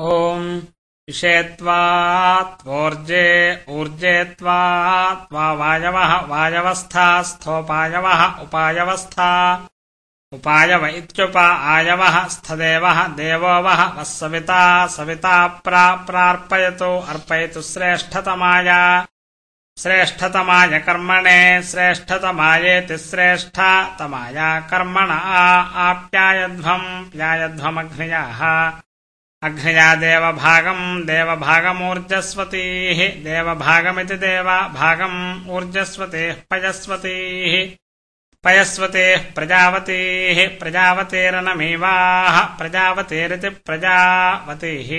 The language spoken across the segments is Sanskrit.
ॐ इषेत्वा त्वोर्जे ऊर्जे त्वा वायवः वायवस्था स्थोपायवः उपायवस्था। उपायव इत्युप आयवः स्थदेवः देवो वः वः सविता सविता प्रार्पयतु अर्पयतु श्रेष्ठतमाय। श्रेष्ठतमाय कर्मणे श्रेष्ठतमायेति श्रेष्ठतमाय कर्मण आप्यायध्वम् प्यायध्वमग्नयाः अघ्नया देवभागम् देवभागमूर्जस्वतीः देवभागमिति देवभागम् ऊर्जस्वतीः पयस्वतीः पयस्वतेः प्रजावतेः प्रजावतेरनमेवाः प्रजावतेरिति प्रजावतेः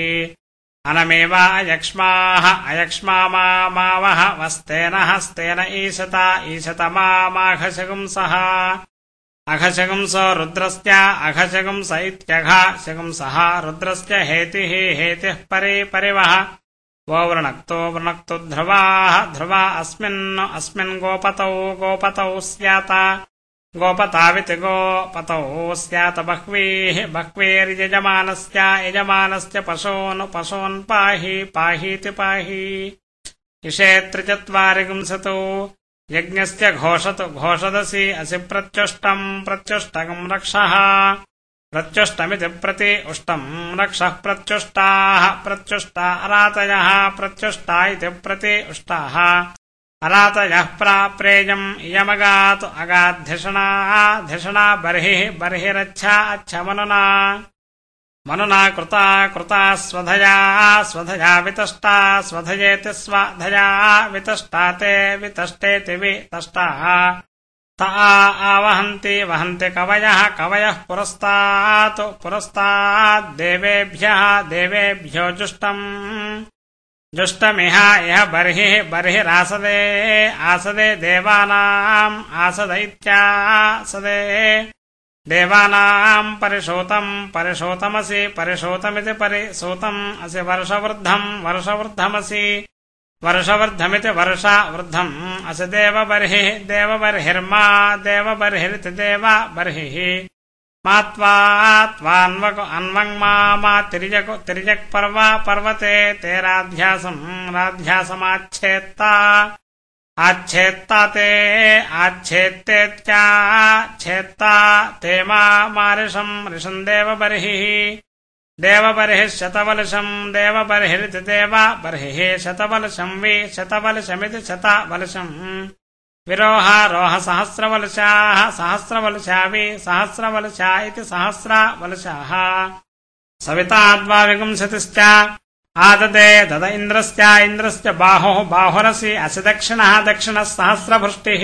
अनमेवा अयक्ष्माः अयक्ष्मा मावः वस्तेन हस्तेन ईशता ईशतमाघशगुंसः अघशगुंस रुद्रस्य अघशगुंस इत्यघशगुंसः रुद्रस्य हेतिः हेतिः परे परिवः। वो वृणक्तो वृणक्तु ध्रुवाः ध्रुवा अस्मिन् अस्मिन् गोपतौ गोपतौ स्यात। गोपताविति गोपतौ स्यात् बह्वीः बह्वीर्यजमानस्य यजमानस्य पशून् पशून् पाहि पाहीति पाहि। इषेत्रिचत्वारिगुंसतु यज्ञस्य घोषतु घोषदसि असि प्रत्युष्टम् प्रत्युष्टकम् रक्षः प्रत्युष्टमिति प्रति उष्टम् रक्षः प्रत्युष्टाः प्रत्युष्टा अरातयः प्रत्युष्टा इति प्रति उष्टाः अरातयः प्राप्रेयम् इयमगातु अगाद्धिषणाः धिषणा बर्हिः बर्हिरच्छा अच्छमनुना मनुना कृता कृता स्वधया स्वधया वितष्टा स्वधयेति स्वधया वितष्टा ते वितष्टेति वितष्टाः। ता आवहन्ति वहन्ति कवयः कवयः पुरस्तात् पुरस्ताद्देवेभ्यः देवेभ्यो जुष्टम्। जुष्टमिह इह बर्हिः बर्हिरासदे आसदे देवानाम् आसद इत्यासदे देवानाम् परिशोतम् परिशोतमसि परिशोतमिति परिशोतम् असि वर्षवृद्धम् वर्षवृद्धमसि वर्षवृद्धमिति वर्षावृद्धम् असि देवबर्हिः देवबर्हिर्मा देवबर्हिरिति देवबर्हिः। मा त्वा त्वान्वक अन्वङ्मा मा तिर्यक् तिर्यक्पर्व पर्वते ते राध्यासम् राध्यासमाच्छेत्ता ఆచ్ఛేత్తే ఆచ్ఛేత్తేత్యా ఛేత్తా తే మారిషం రిషం దేవర్హి దేవర్హి శతవలశం దేవర్హిరితి దేవ బర్హి శతవలశం వి శతవలశమితి శతవలశం విరోహారోహ రోహ సహస్రవలశా వి సహస్రవలశా ఇది సహస్రవలశా సవితా ద్వావిగుంశతిశ్చ आददे दद इन्द्रस्य इन्द्रस्य बाहुः, बाहुरसि असि दक्षिणः दक्षिणः सहस्रभृष्टिः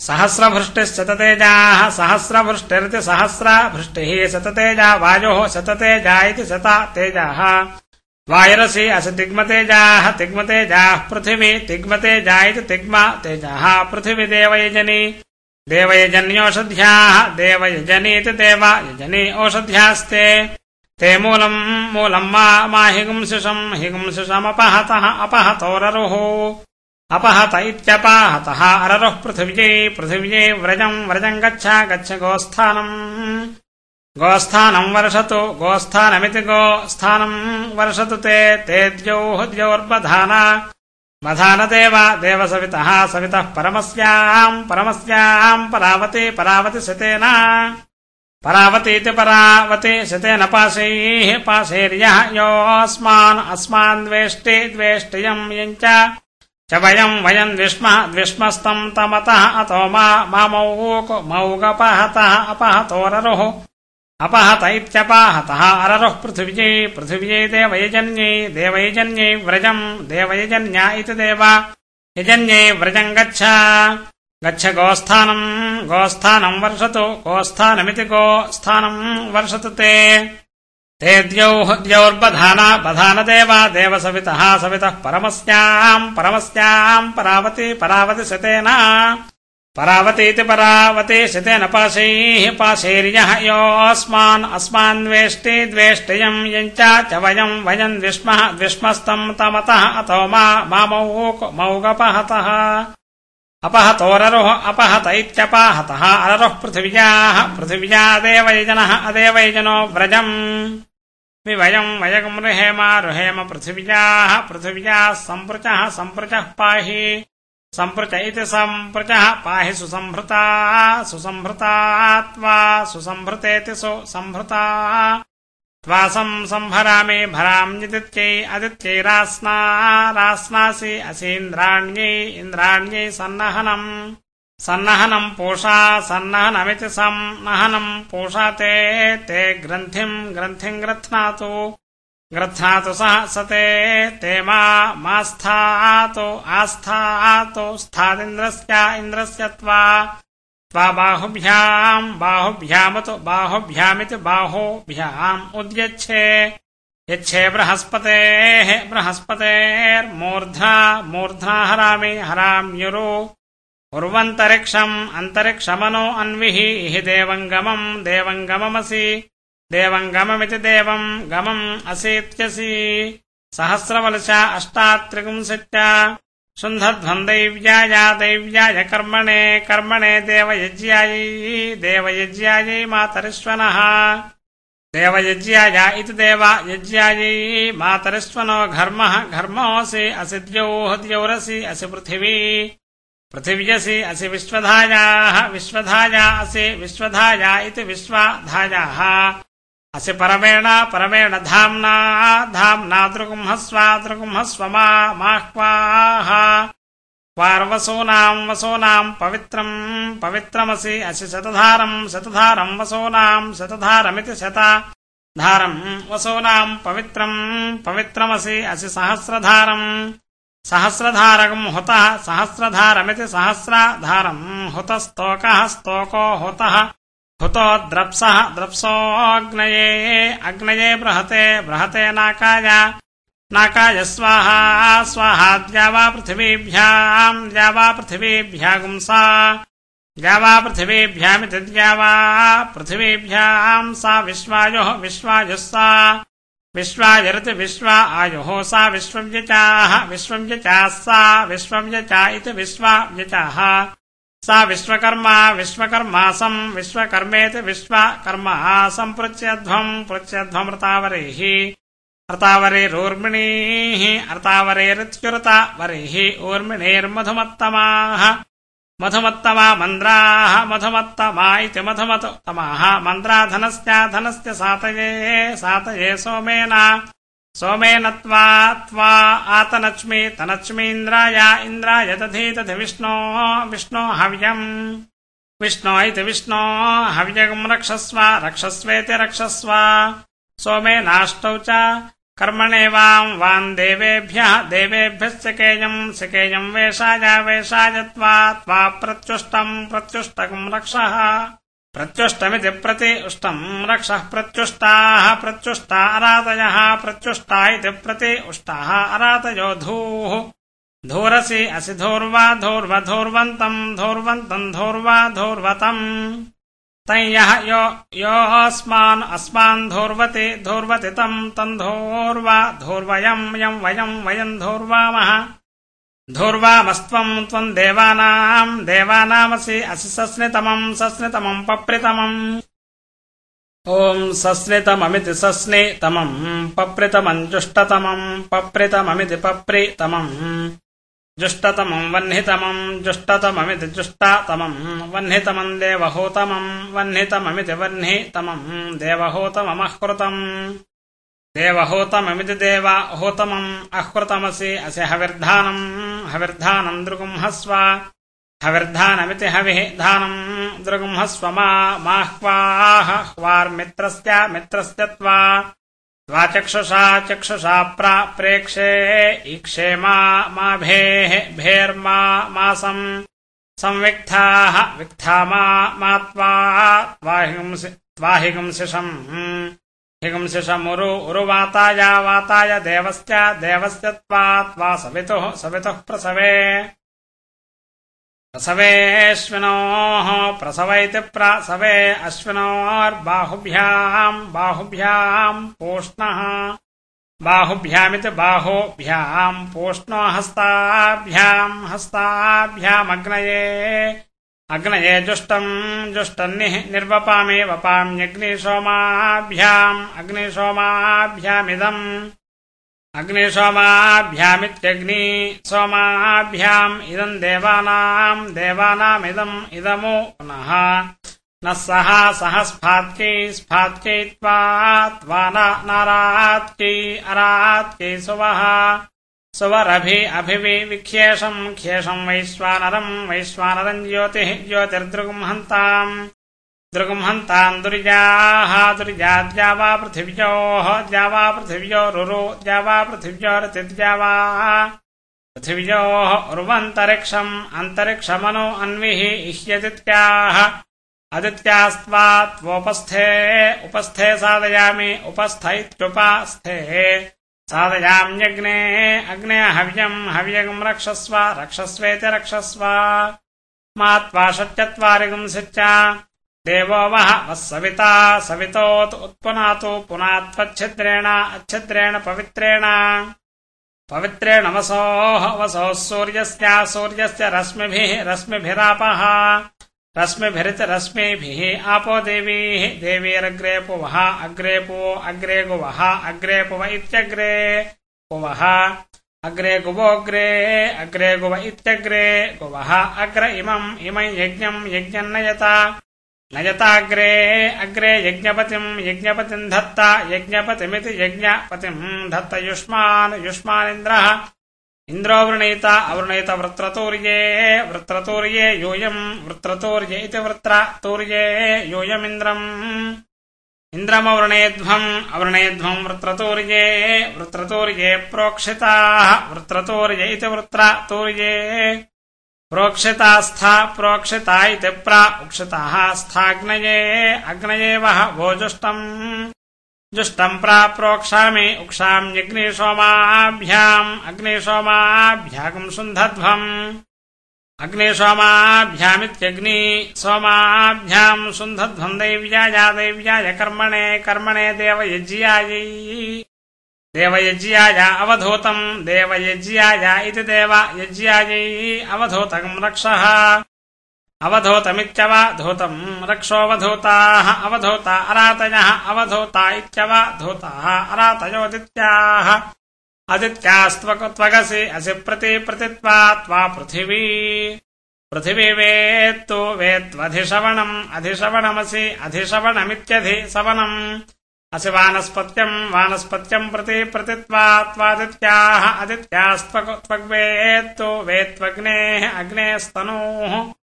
सहस्रभृष्टिश्शततेजाः सहस्रभृष्टिरिति सहस्रभृष्टिः। शततेजा वायोः, शततेजा इति शता तेजाः वायुरसि असि तिग्मतेजाः तिग्मतेजाः पृथिवी, तिग्मतेजा इति तिग्म तेजाः पृथिवी देवयजनी, देवयजन्योषध्याः देवयजनीति देवयजनी ओषध्यास्ते। ते मूलम् मूलम् मा हिगुंसिषम् हिगुंसिषमपहतः अपहतोररुः। अपहत इत्यपाहतः अररुः पृथिव्यै पृथिव्यै व्रजम् व्रजम् गच्छ गच्छ गोस्थानम्। गोस्थानम् वर्षतु गोस्थानमिति गोस्थानम् वर्षतु ते ते द्यौः द्यौर्बधाना। बधानदेव देवसवितः सवितः परमस्याम् परमस्याम् परावति परावति परावतीति परावति शतेन पाशैः पाशैर्यः योऽस्मान् अस्मान् द्वेष्टि द्वेष्टियम् यञ्च। च वयम् वयम् द्विष्मः द्विष्मस्तम् तमतः अतो मामौक मौगपहतः अपहतोररुः। अपहत इत्यपाहतः अररुः पृथिव्यै पृथिव्यै देवयजन्यै देवयजन्यै व्रजम् देवयजन्या इति देव। यजन्यै व्रजम् गच्छ गच्छ गोस्थानम् गोस्थानम् वर्षतु गोस्थानमिति गोस्थानम् वर्षतु ते। ते द्यौः द्यौर्बधाना बधानदेव देवसवितः सवितः परमस्याम् परमस्याम् परावति परावति शतेन परावतीति परावति शतेन पाशैः पाशैर्यः योऽस्मान् अस्मान् द्वेष्टि द्वेष्टियम् यञ्च च वयम् वयम् द्विष्मः द्विष्मस्तम् तमतः अतो मामौक मौगपहतः अपहतोररुः अपहत इत्यपाहतः अररुः पृथिव्याः पृथिव्या देवयजनः अदेवयजनो व्रजम्। वयम् वयगमृहेम रुहेम पृथिव्याः पृथिव्याः सम्पृचः सम्पृचः पाहि। सम्पृच इति सम्पृचः पाहि सुसम्भृता सुसम्भृता त्वा सुसम्भृतेति सुसम्भृता त्वासम् सम्भरामि भराम्यदित्यै अदित्यैरास्ना रास्नासि असीन्द्राण्यै इन्द्राण्यै सन्नहनम्। सन्नहनम् पूषा सन्नहनमिति सन्नहनम् पूषा ते ते ग्रन्थिम् ग्रन्थिम् ग्रथ्नातु ग्रथ्नातु सः सते ते मा स्थातु आस्थातु स्थादिन्द्रस्य इन्द्रस्य त्वा त्वा बाहुभ्याम् बाहुभ्यामतु बाहुभ्यामिति बाहुभ्याम् उद्यच्छे। यच्छे बृहस्पतेः बृहस्पतेर्मूर्धा मूर्धा हरामि हराम्युरु उर्वन्तरिक्षम् अन्तरिक्षमनो अन्विः हि देवम् गमम् देवम् गममसि देवम् गमम् असीत्यसि। सहस्रवलशा अष्टात्रिपुंसत्या शुन्धध्वम् दैव्याया कर्मणे कर्मणे देवयज्ञायै देवयज्ञायै मातरिष्वनः। देवयज्ञाय इति देवयज्ञायै मातरिष्वनो घर्मः घर्मोऽसि असि द्यौः द्यौरसि असि पृथिवी पृथिव्यसि असि विश्वधायाः विश्वधाया असि विश्वधाया इति विश्वाधायाः असि परमेण परमेण धाम्ना धाम्ना दृगुंहस्वा दृगुंहस्व माह्वाः क्वार्वसूनाम् वसूनाम् पवित्रम् पवित्रमसि असि शतधारम् शतधारम् वसूनाम् शतधारमिति शतधारम् वसूनाम् पवित्रम् पवित्रमसि असि सहस्रधारम् सहस्रधारकम् हुतः सहस्रधारमिति सहस्रधारम् हुतस्तोकः स्तोको हुतः हुतो द्रप्सः द्रप्सोऽग्नये, अग्नये बृहते बृहते नाकाय। नाकाय स्वाहा स्वाहा द्यावा पृथिवीभ्याम् द्यावा पृथिवीभ्यागुंसा द्यावा पृथिवीभ्यामिति द्यावा पृथिवीभ्याम् सा विश्वायोः, विश्वायुः सा। विश्वायरिति विश्वा आयुः सा विश्वव्यचाः विश्वव्यचाः सा विश्वव्यचा इति विश्वाव्यचाः सा विश्वकर्मा विश्वकर्मासम् विश्वकर्मेति विश्वकर्मा सम्पृच्यध्वम् पृच्छध्वमृतावरेः अर्तावरेरूर्मिणीः अर्तावरेरित्युरतावरेः ऊर्मिणेर्मधुमत्तमाः मधुमत्तमा मन्द्राः मधुमत्तमा इति मधुमतमाः मन्द्रा धनस्य धनस्य सातये सातये सोमेन सोमेन त्वा त्वा आतनच्मि तनच्मीन्द्राय इन्द्राय दधि दधि विष्णो विष्णो हव्यम्। विष्णो इति विष्णो हव्यगम् रक्षस्व रक्षस्वेति रक्षस्व। सोमेनाष्टौ च कर्मणे वाम् वाम् देवेभ्यः देवेभ्यश्च केयम् सिकेयम् वेषाय वेषाय त्वा त्वा प्रत्युष्टम् प्रत्युष्टकम् रक्षः प्रत्युष्टमिति प्रति उष्टम् रक्षः प्रत्युष्टाः प्रत्युष्टा अरातयः प्रत्युष्टा इति प्रति उष्टाः अरातयो धूः धूरसि असि धूर्वा धूर्व धूर्वन्तम् धूर्वा धूर्वतम्। तम् यः यो योऽस्मान् अस्मान् धूर्वति धूर्वति तम् तम् धूर्वा धूर्वयम् यम् वयम् वयम् धूर्वामः धूर्वामस्त्वम् त्वम् देवानाम् देवानामसि असि सस्नितमम् सस्नितमम् पप्रितमम्। ओम् सस्नितममिति सस्नितमम् पप्रितमम् जुष्टतमम् पप्रितममिति पप्रितमम्। जुष्टतमम् वह्नितमम् जुष्टतममिति जुष्टातमम् वह्नितमम् देवहूतमम् वह्नितममिति वह्नितमम् देवहूतममःकृतम् देवहूतममिति देवाहूतमम् अह्कृतमसि असि हविर्धानम् हविर्धानम् दृगुंहस्व हविर्धानमिति हविः धानम् दृगुंहस्व माह्वाः ह्वार्मित्रस्य मित्रस्य त्वा। त्वाचक्षुषा चक्षुषा प्रेक्षे ईक्षे माभेः भेर्मा मासम्। संविक्थाः विक्था मा त्वा त्वाहिगुंसिषम् हिगुंसिषमुरु उरुवाताय वाताय देवस्य देवस्य त्वा त्वा सवितुः सवितुः प्रसवे। प्रसवेऽश्विनोः प्रसव इति प्रसवे अश्विनोर्बाहुभ्याम् बाहुभ्याम् पूष्णः। बाहुभ्यामिति बाहुभ्याम् पूष्णो हस्ताभ्याम् हस्ताभ्यामग्नये अग्नये जुष्टम् जुष्टन्निः निर्वपामे वपाम्यग्निसोमाभ्याम् अग्निसोमाभ्यामिदम् अग्निसोमाभ्यामित्यग्नि सोमाभ्याम् इदम् देवानाम् देवानामिदम् इदमो पुनः नः सह स्फात्यै स्फात्यै त्वा त्वा नारात्यै अरात्यै सुवः सुवरभि अभिवि विख्येषम् ख्येषम् वैश्वानरम् वैश्वानरम् ज्योतिः ज्योतिर्दृगुंहन्ताम् दृगुंहन्ताम् दुर्याः दुर्याद्यावा पृथिव्योः द्यावा पृथिव्योरुरु द्यावा पृथिव्योरतिद्यावा पृथिव्योः उर्वन्तरिक्षम् अन्तरिक्षमनो अन्विः इह्यदित्याः। अदित्यास्त्वा त्वोपस्थे उपस्थे साधयामि उपस्थ इत्युपास्थे साधयाम्यग्ने अग्ने हव्यम् हव्यगम् रक्षस्व रक्षस्वेति रक्षस्व। मा त्वा षट्चत्वारिगुंसिच्च देवो वः वः सविता सवितोत् उत्पुनातु पुनात्वच्छिद्रेण अच्छिद्रेण पवित्रेण। पवित्रेण वसोः वसोः सूर्यस्य सूर्यस्य रश्मिभिः रश्मिभिरापः रश्मिभिरिति रश्मिभिः आपो देवीः देवीरग्रे पुवः अग्रे पु अग्रे गुवः अग्रे पुव इत्यग्रे पुवः अग्रे गुवोऽग्रे अग्रे गुव इत्यग्रे गुवः अग्र इमम् इमम् यज्ञम् यज्ञम् नयत नयताग्रे अग्रे यज्ञपतिम् यज्ञपतिम् धत्त यज्ञपतिमिति यज्ञपतिम् धत्त युष्मान् युष्मानिन्द्रः इन्द्रो वृणीत अवृणीत वृत्रतूर्ये वृत्रतूर्ये यूयम् वृत्रतूर्य इति वृत्रतूर्ये यूयमिन्द्रम् इन्द्रमवृणेध्वम् अवृणेध्वम् वृत्रतूर्ये वृत्रतूर्ये प्रोक्षिताः वृत्रतूर्य इति वृत्रतूर्ये प्रोक्षितास्था प्रोक्षिता इति प्र उक्षिताः स्थाग्नये अग्नये वः भोजुष्टम् जुष्टम् प्राप्रोक्षामि। उक्षाम्यग्निसोमाभ्याम् अग्निसोमाभ्यागम् शुन्धध्वम् अग्निसोमाभ्यामित्यग्नि सोमाभ्याम् शुन्धध्वम् दैव्याय दैव्याय कर्मणे कर्मणे देवयज्यायै देवयज्याय अवधूतम्। देवयज्याय इति देवयज्यायै अवधूतम् रक्षः अवधूतमित्यवधूतम् रक्षोऽवधूताः अवधूता अरातयः अवधूता इत्यवधूताः अरातयोदित्याः। अदित्यास्त्वगसि असि प्रति प्रतित्वा त्वा पृथिवी। पृथिवी वेत्तु वेत्त्वधिशवणम् अधिशवणमसि अधिशवणमित्यधिशवनम् असि वानस्पत्यम् वानस्पत्यम् प्रति प्रतित्वा त्वादित्याः अदित्यास्त्वग्वेत्तु वेत्त्वग्नेः अग्नेस्तनूः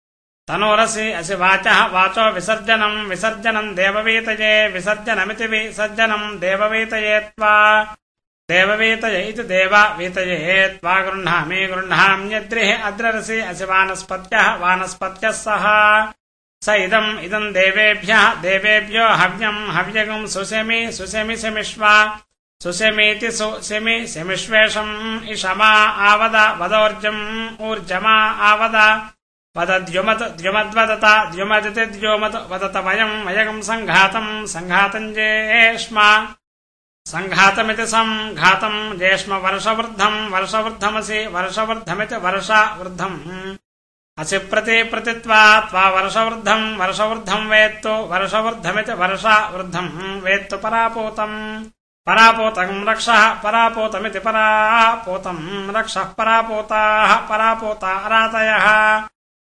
तनोरसि असि वाचः वाचो विसर्जनम् विसर्जनम् देववीतये विसर्जनमिति विसर्जनम् देववीतये त्वा। देववीतय इति देववीतये त्वा गृह्णामि गृह्णाम्यद्रिः अद्ररसि असि वानस्पत्यः वानस्पत्यः सः। स इदम् इदम् देवेभ्यः देवेभ्यो हव्यम् हव्यगम् सुसेमि सुसेमि सेमिष्वा सुसेमीति सुसेमि सेमिष्वेषम् इषमा आवद वदोर्जम् ऊर्जमा आवद वदद्युमत् द्युमद्वदत, द्युमदिति द्योमत् वदत वयम् वयगम् सङ्घातम् सङ्घातम् जेष्म सङ्घातमिति सङ्घातम् जेष्म वर्षवृद्धम् वर्षवृद्धमसि वर्षवृद्धमिति वर्षवृद्धम्। असि प्रति प्रतित्वा त्वा वर्षवृद्धम् वर्षवृद्धम् वेत्तु, वर्षवृद्धमिति वर्षवृद्धम् वेत्तु परापूतम् परापूतम् रक्षः, परापूतमिति परापूतम् रक्षः परापूताः, परापूता अरातयः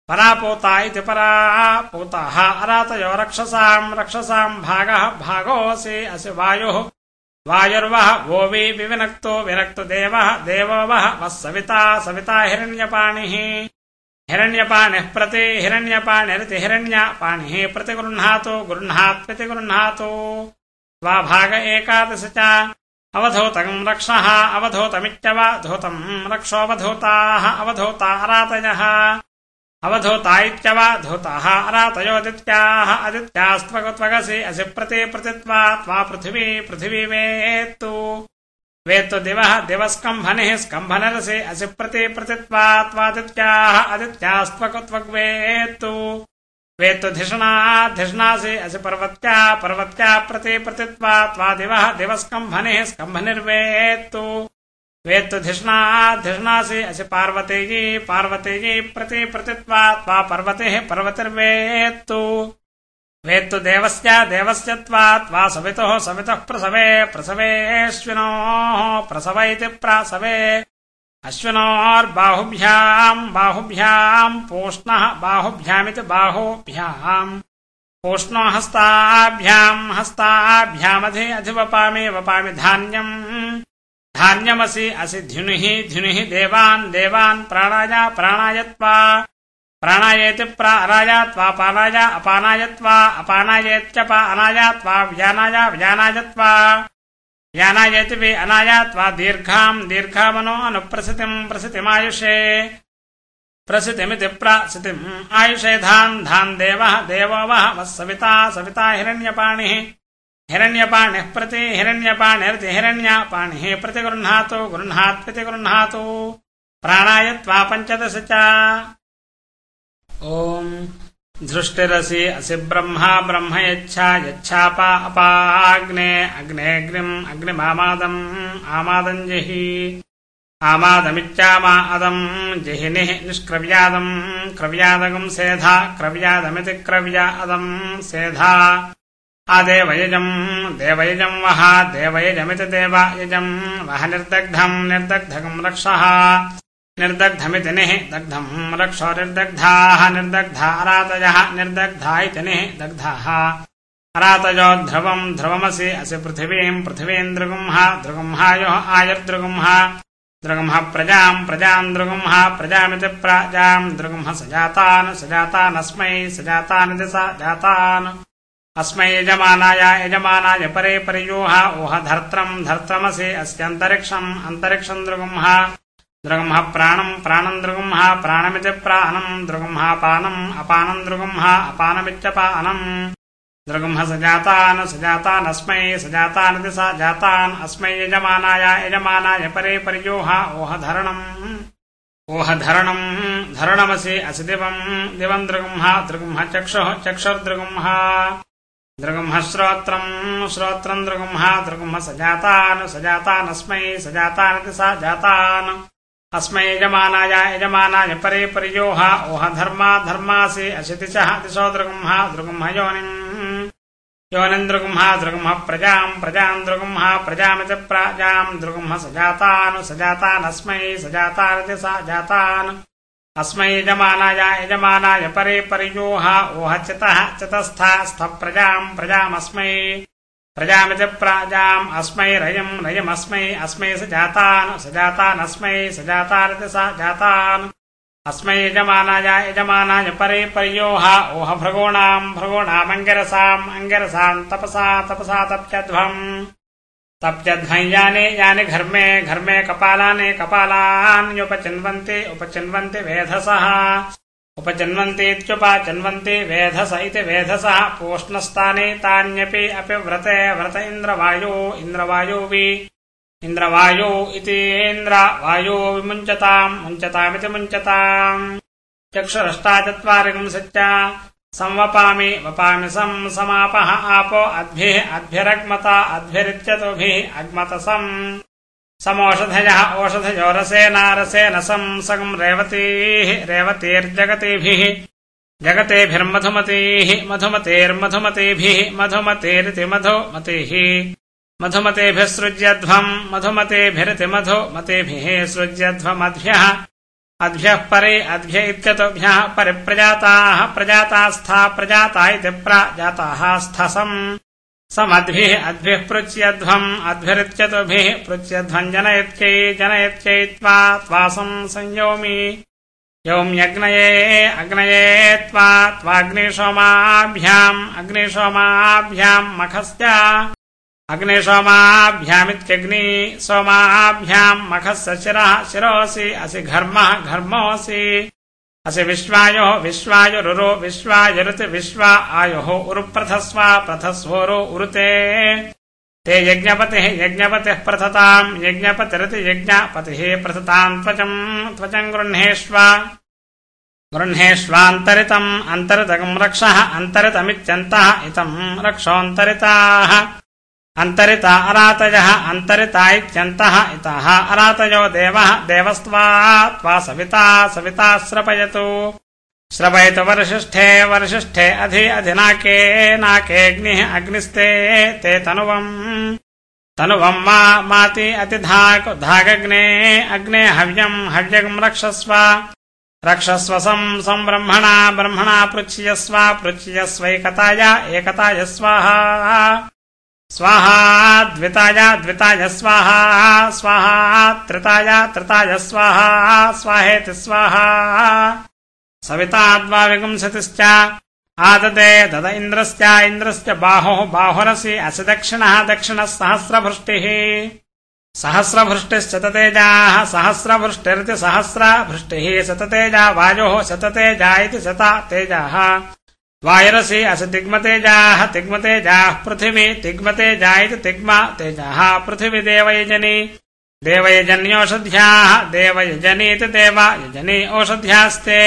परापूता इति परापूताः अरातयो रक्षसाम् रक्षसाम् भागः भागोऽसि असि वायुः। वायुर्वः वो वि विविनक्तो विनक्तु देवः देवो वः वः सविता सविता हिरण्यपाणिः। हिरण्यपाणिः प्रति हिरण्यपाणिरिति हिरण्यपाणिः प्रतिगृह्णातु गृह्णात्विति गृह्णातु वा भाग एकादश च। अवधूतम् रक्षः अवधूतमित्यवधूतम् रक्षोऽवधूताः अवधूता अरातयः अवधूता इत्यवधूताः अरातयोदित्याः अदित्यास्त्वगसि असि प्रति प्रतित्वा त्वा पृथिवी पृथिवी वेत्तु। वेत्तु दिवः दिवस्कम्भनिः स्कम्भनरसि असि प्रति प्रतित्वा त्वादित्याः अदित्यास्त्वगत्वग्वेत्तु वेत्तु धिषणाधिषणासि असि पर्वत्या पर्वत्या प्रति प्रतित्वा त्वा दिवः दिवस्कम्भनिः स्कम्भनिर्वेत्तु। वेत्तु धिष्णाधिष्णासि असि पार्वतीजी पार्वतीजी प्रति प्रतित्वा त्वा पर्वतेः पर्वतिर्वेत्तु। वेत्तु देवस्य देवस्य त्वा त्वा सवितुः सवितुः प्रसवे, प्रसवेऽश्विनोः प्रसव इति प्रासवे। अश्विनोर्बाहुभ्याम्, बाहुभ्याम्, पूष्णः, बाहुभ्यामिति बाहुभ्याम्। पूष्णो हस्ताभ्याम्, हस्ताभ्यामधि अधिवपामि, वपामि धान्यम्। धान्यमसि असि ध्युनिः ध्युनिः देवान् देवान् प्राणाय प्राणायत्वा। प्राणायेति प्राराय त्वा पानाय अपानायत्वा अपानायेत्यपा व्यानाय व्यानायत्वा। व्यानायेति वि अनाय त्वा दीर्घाम् दीर्घामनो अनुप्रसितिम् प्रसितिमायुषे। प्रसितिमिति प्रसितिम् आयुषे धान् धान् देवः देवो वः वः सविता सविता हिरण्यपाणिः हिरण्यपाणिः प्रति हिरण्यपाणिर्ति हिरण्यापाणिः। प्रतिगृह्णातु गृह्णात्विति गृह्णातु प्राणाय त्वा पञ्चदश च। ॐ धृष्टिरसि असि ब्रह्मा ब्रह्म यच्छा, यच्छापा अपाग्ने अग्नेऽग्निम् अग्निमामादम्, आमादम् जहि। आमादमिच्छामा अदम् जहिनिः निष्क्रव्यादम्, क्रव्यादगम् सेधा, क्रव्यादमिति क्रव्या अदम् सेधा। आदेवयजम् देवयजम् वः देवयजमिति देवायजम्। वः निर्दग्धम् निर्दग्धकम् रक्षः। निर्दग्धमिति निः दग्धम् रक्षो निर्दग्धाः निर्दग्धा अरातयः निर्दग्धा इति निः दग्धाः। अरातयो ध्रुवम् ध्रुवमसि असि पृथिवीम् पृथिवीम् दृगुंह दृगुंहायोः आयुर्दृगुंह दृगुंह प्रजाम् प्रजाम् दृगुंह प्रजामिति प्राजाम्। दृगुंह सजातान् सजातानस्मै सजातानिति स जातान् अस्मै यजमानाय यजमानाय परे परियोह ऊह धर्त्रम् धर्त्रमसि अस्यन्तरिक्षम् अन्तरिक्षम् दृगुंह दृगुंह प्राणम् प्राणम् दृगुंह प्राणमिति प्राणम् दृगुंह पानम् अपानम् दृगुंह अपानमित्यपानम् दृगुंह सजातान् सजातानस्मै सजातानिति स जातान्। अस्मै यजमानाय यजमानाय परे पर्योह ओह धरणम्। ओह धरणम् धरणमसि असि दिवम् दिवम् दृगुंह दृगुंह चक्षुः चक्षुर्दृगुंह दृगुंह श्रोत्रम् श्रोत्रम् दृगुंह दृगुंह सजातान् सजातानस्मै सजातानिति स जातान् अस्मै यजमानाय यजमानाय परे पर्योह ओह धर्मा धर्मासि असि दिशः दृगुंह दृगुंह योनिम् योनिम् दृगुंह दृगुंह प्रजाम् प्रजाम् दृगुंह प्रजामिति प्राजाम् दृगुंह सजातान् सजातानस्मै सजातानिति स जातान् अस्मै यजमानाय यजमानाय परे पर्योह ओह चितः चितस्था स्थः प्रजाम् प्रजामस्मै। प्रजामिति प्राजाम् अस्मै रयम् रयमस्मै अस्मै सजातान् सजातानस्मै सजातानिति स जातान् अस्मै यजमानाय यजमानाय परे पर्योह ओह भृगूणाम् भृगूणामङ्गिरसाम् अङ्गिरसाम् तपसा तपसा तप्यध्वम् तप्यध्वम् यानि यानि घर्मे घर्मे कपालानि कपालान्युपचिन्वन्ति उपचिन्वन्ति वेधसः। उपचिन्वन्तीत्युपचिन्वन्ति वेधस इति वेधसः। पूष्णस्तानि तान्यपि अपि व्रते व्रत इन्द्रवायो इन्द्रवायोवि इन्द्रवायो इति इन्द्रवायो विमुञ्चताम्, मुञ्चतामिति मुञ्चताम्। चक्षुरष्टाचत्वारिंशच्च संवपामि, वपामि सम् समापः आपो अद्भिः अद्भिरग्मता, अद्भिरित्यतुभिः अग्मतसम्। समोषधयः ओषधयो रसेन रसेन सम् सगम् रेवतीः, रेवतीर्जगतीभिः। जगतेभिर्मधुमतीः, मधुमतेर्मधुमतेभिः मधुमतेरिति मधुमतिः मधुमतेभिः सृज्यध्वम् मधुमतेभिरिति मधुमतेभिः सृज्यध्वमद्भ्यः अद्भ्यः परे अद्भ्य इत्यतुभ्यः परिप्रजाताः प्रजातास्था प्रजाता इति प्राजाताः स्थसम्। समद्भिः अद्भिः पृच्यध्वम् अद्भिरित्यतुभिः पृच्यध्वम् जनयत्यै जनयत्यै त्वा संयोमि। यौम्यग्नये अग्नये त्वा त्वाग्निशोमाभ्याम् अग्निशोमाभ्याम् मखस्य अग्निशोमाभ्यामित्यग्नि सोमाभ्याम् मखस्य शिरः शिरोऽसि असि घर्मः घर्मोऽसि असि विश्वायोः विश्वायुरुरो, विश्वायुरुति विश्वा आयोः उरुप्रथस्व प्रथस्वोरो उरुते। ते यज्ञपतिः यज्ञपतिः प्रथताम्, यज्ञपतिरिति यज्ञपतिः प्रथताम् त्वचम् त्वचम् गृह्णेष्व। गृह्णेष्वान्तरितम् अन्तरितकम् रक्षः, अन्तरितमित्यन्तः अन्तरिता अरातयः अन्तरिता इत्यन्तः इतः अरातयो देवः देवस्त्वा त्वा सविता सविता स्रपयतु श्रवयतु वर्षिष्ठे वर्षिष्ठे अधि अधिनाके नाकेऽग्निः अग्निस्ते ते तनुवम् तनुवम् मा माति अतिधाक् धागग्ने अग्ने हव्यम् हव्यम् रक्षस्व रक्षस्व सम् ब्रह्मणा ब्रह्मणा पृच्छ्यस्व पृच्छ्यस्वैकताय एकताय स्वाहा स्वाहा द्विताय द्विताय स्वाहा त्रिताय स्वाहा स्वाहेति स्वाहा। सविता द्वाविगुंसतिश्च आददे दद इन्द्रश्च इन्द्रस्य बाहुः बाहुरसि असि दक्षिणः दक्षिणः सहस्रभृष्टिः सहस्रभृष्टिश्च तेजाः सहस्रभृष्टिरिति सहस्रभृष्टिः शततेजा वायोः शततेजा इति शता तेजाः वायुरसि असि तिग्मतेजाः तिग्मतेजाः पृथिवी तिग्मतेजा इति तिग्मा तेजाः पृथिवी देवयजनी। देवयजन्योषध्याः देवयजनीति देव यजनी ओषध्यास्ते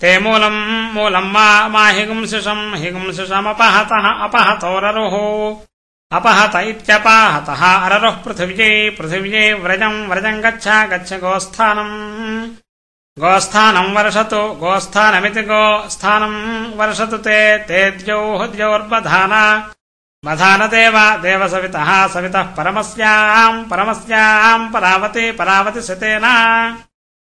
ते मूलम् मूलम् मा हिगुंसिषम् हिगुंसिषमपहतः अपहतोररुः। अपहत इत्यपाहतः अररुः पृथिव्यै पृथिव्यै व्रजम् व्रजम् गच्छ गच्छ गोस्थानम् गोस्थानम् वर्षतु गोस्थानमिति गोस्थानम् वर्षतु ते ते द्यौः द्यौर्बधाना बधानदेव देवसवितः सवितः परमस्याम् परमस्याम् परावति परावति सितेन।